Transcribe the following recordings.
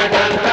Thank you.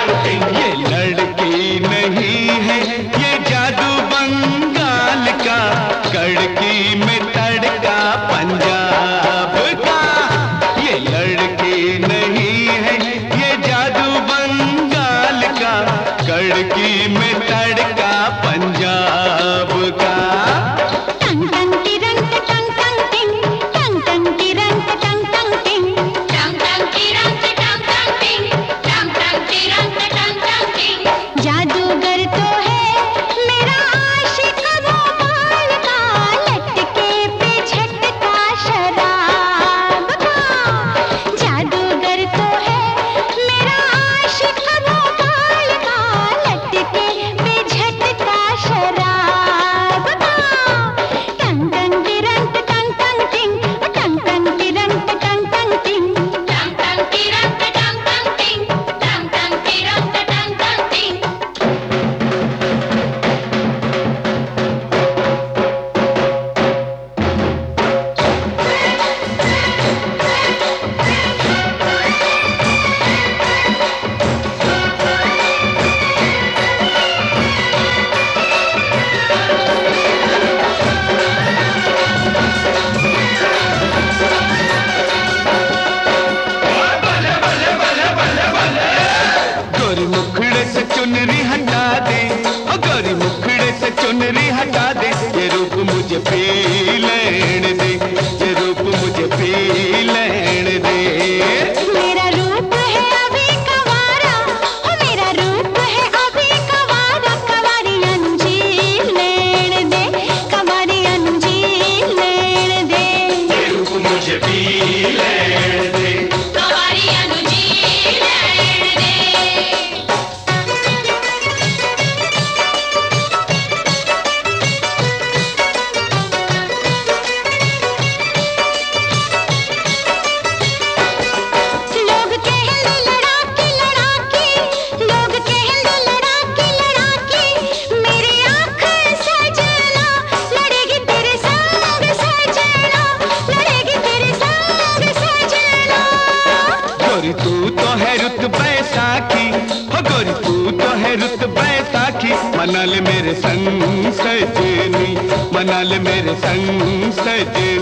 मना मेरे संग सजनी मनाल मेरे संग सजनी।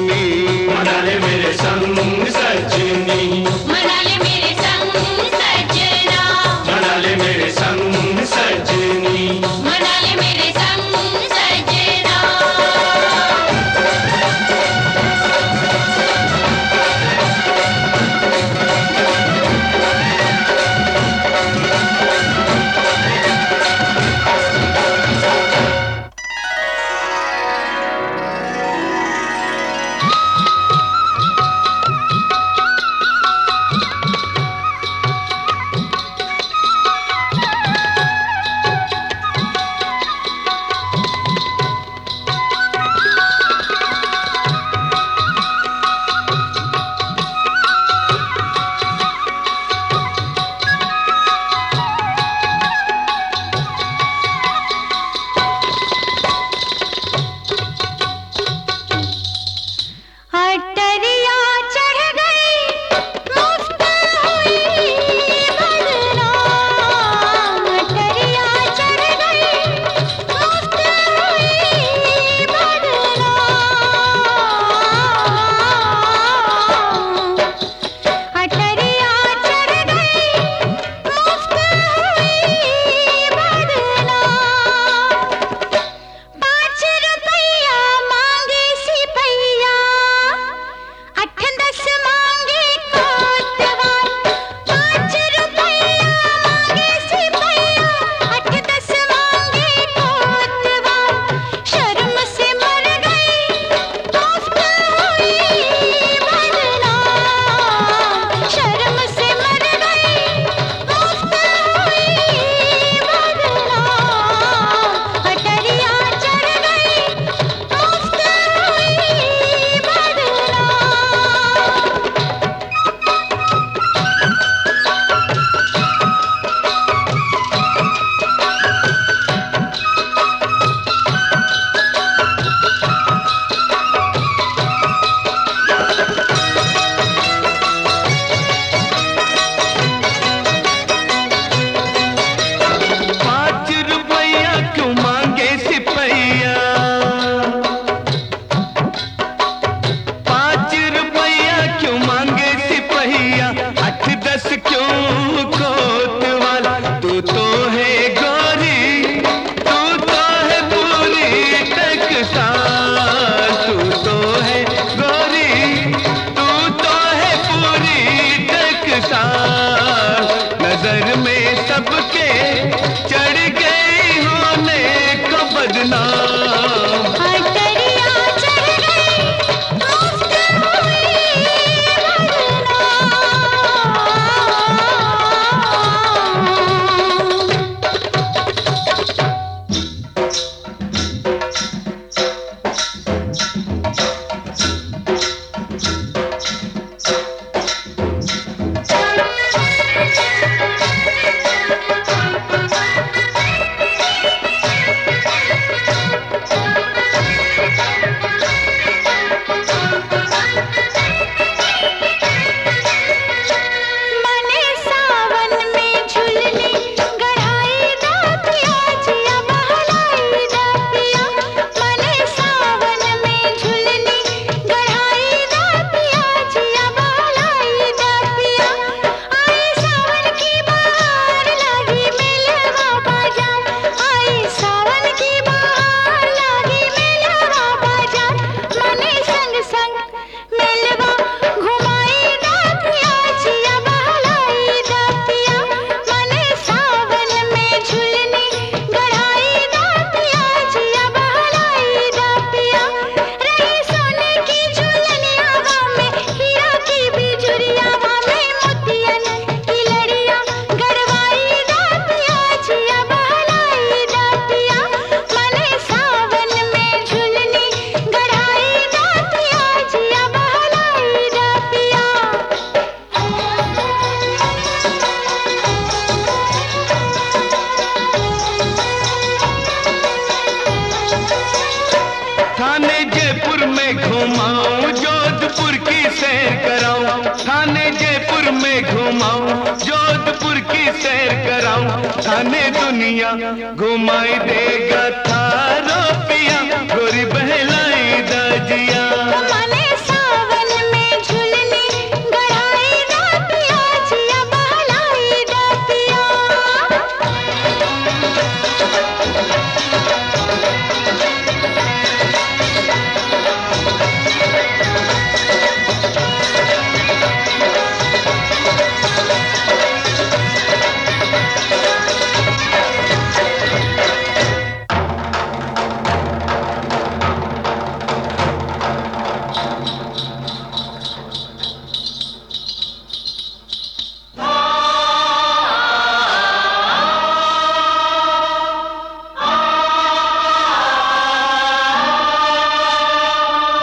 जयपुर में घुमाऊं, जोधपुर की सैर कराऊं। थाने जयपुर में घुमाऊं, जोधपुर की सैर कराऊं। थाने दुनिया घुमाई देगा थारो पिया, गोरी बहलाई दजिया।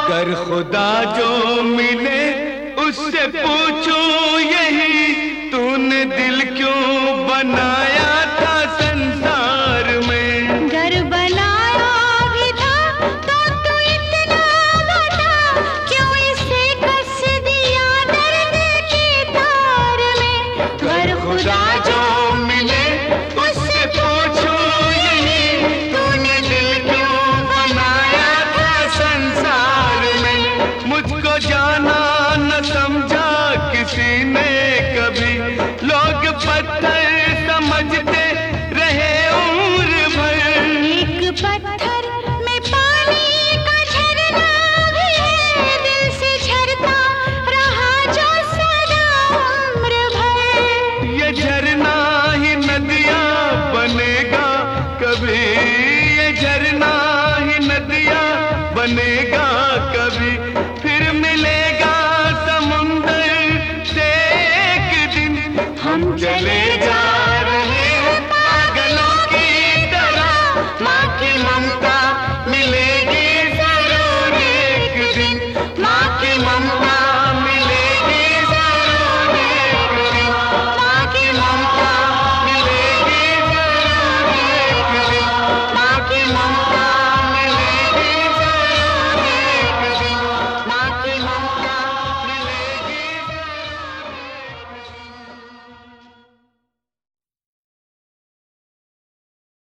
कर खुदा जो मिले उससे पूछो यही तूने दिल क्यों बनाया?